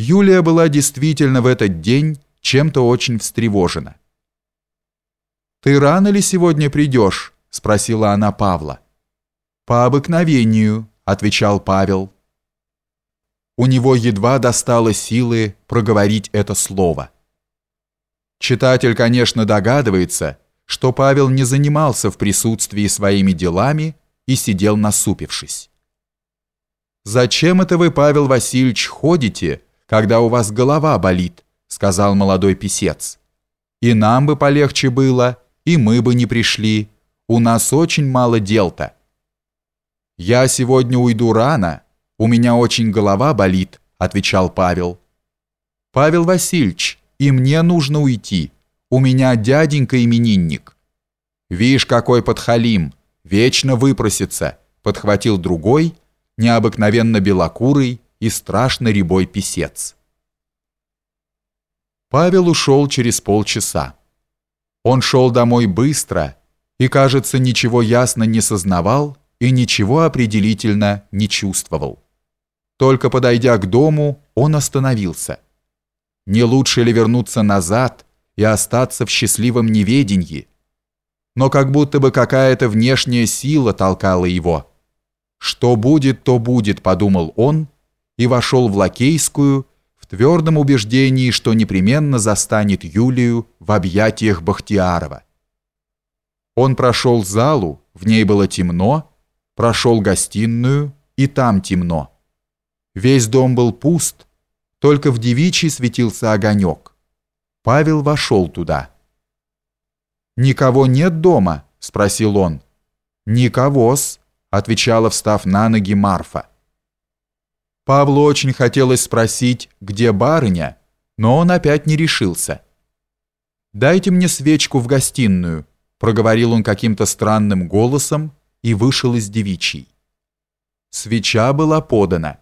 Юлия была действительно в этот день чем-то очень встревожена. «Ты рано ли сегодня придешь?» – спросила она Павла. «По обыкновению», – отвечал Павел. У него едва достало силы проговорить это слово. Читатель, конечно, догадывается, что Павел не занимался в присутствии своими делами и сидел насупившись. «Зачем это вы, Павел Васильевич, ходите, когда у вас голова болит?» сказал молодой писец. «И нам бы полегче было, и мы бы не пришли. У нас очень мало дел-то». «Я сегодня уйду рано, у меня очень голова болит», отвечал Павел. «Павел Васильевич, и мне нужно уйти. У меня дяденька именинник». «Вишь, какой подхалим, вечно выпросится», подхватил другой, необыкновенно белокурый и страшно рябой писец. Павел ушел через полчаса. Он шел домой быстро и, кажется, ничего ясно не сознавал и ничего определительно не чувствовал. Только подойдя к дому, он остановился. Не лучше ли вернуться назад и остаться в счастливом неведении? Но как будто бы какая-то внешняя сила толкала его – «Что будет, то будет», — подумал он, и вошел в Лакейскую в твердом убеждении, что непременно застанет Юлию в объятиях Бахтиарова. Он прошел залу, в ней было темно, прошел гостиную, и там темно. Весь дом был пуст, только в девичьей светился огонек. Павел вошел туда. «Никого нет дома?» — спросил он. «Никого-с», отвечала, встав на ноги Марфа. Павлу очень хотелось спросить, где барыня, но он опять не решился. «Дайте мне свечку в гостиную», проговорил он каким-то странным голосом и вышел из девичьей. Свеча была подана.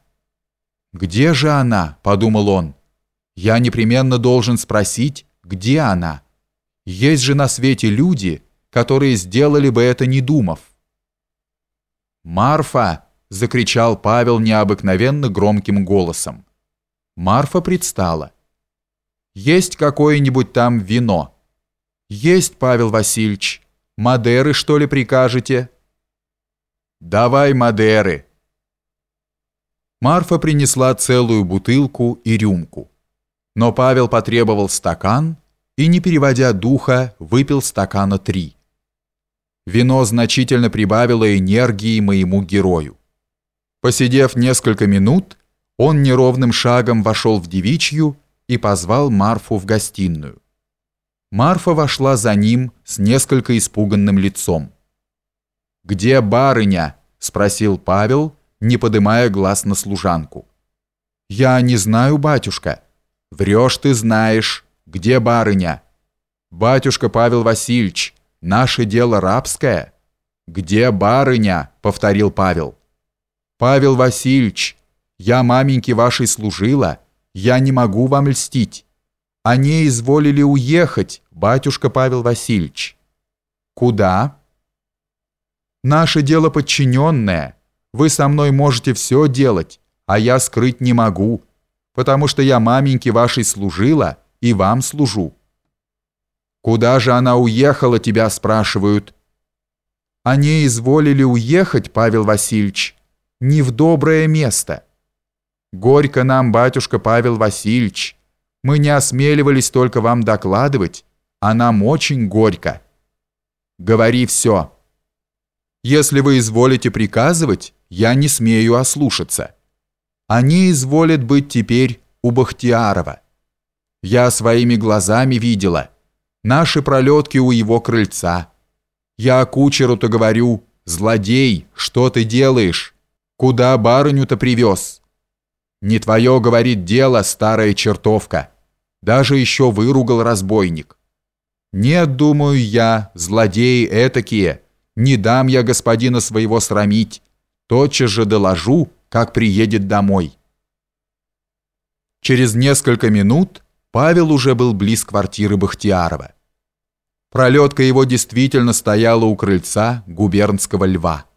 «Где же она?» – подумал он. «Я непременно должен спросить, где она? Есть же на свете люди, которые сделали бы это не думав». «Марфа!» – закричал Павел необыкновенно громким голосом. Марфа предстала. «Есть какое-нибудь там вино?» «Есть, Павел Васильевич. Мадеры, что ли, прикажете?» «Давай Мадеры!» Марфа принесла целую бутылку и рюмку. Но Павел потребовал стакан и, не переводя духа, выпил стакана три. Вино значительно прибавило энергии моему герою. Посидев несколько минут, он неровным шагом вошел в девичью и позвал Марфу в гостиную. Марфа вошла за ним с несколько испуганным лицом. «Где барыня?» – спросил Павел, не подымая глаз на служанку. «Я не знаю, батюшка». «Врешь ты знаешь. Где барыня?» «Батюшка Павел Васильевич, Наше дело рабское. Где барыня? повторил Павел. Павел Васильевич, я маменьке вашей служила, я не могу вам льстить. Они изволили уехать, батюшка Павел Васильевич. Куда? Наше дело подчиненное. Вы со мной можете все делать, а я скрыть не могу, потому что я маменьке вашей служила и вам служу. Куда же она уехала, тебя спрашивают. Они изволили уехать, Павел Васильевич, не в доброе место. Горько нам, батюшка Павел Васильевич. Мы не осмеливались только вам докладывать, а нам очень горько. Говори все. Если вы изволите приказывать, я не смею ослушаться. Они изволят быть теперь у Бахтиарова. Я своими глазами видела – наши пролетки у его крыльца. Я кучеру-то говорю, злодей, что ты делаешь? Куда барыню-то привез? Не твое, говорит, дело, старая чертовка. Даже еще выругал разбойник. Нет, думаю я, злодеи этакие, не дам я господина своего срамить. Тотчас же доложу, как приедет домой. Через несколько минут Павел уже был близ квартиры Бахтиярова. Пролетка его действительно стояла у крыльца губернского льва.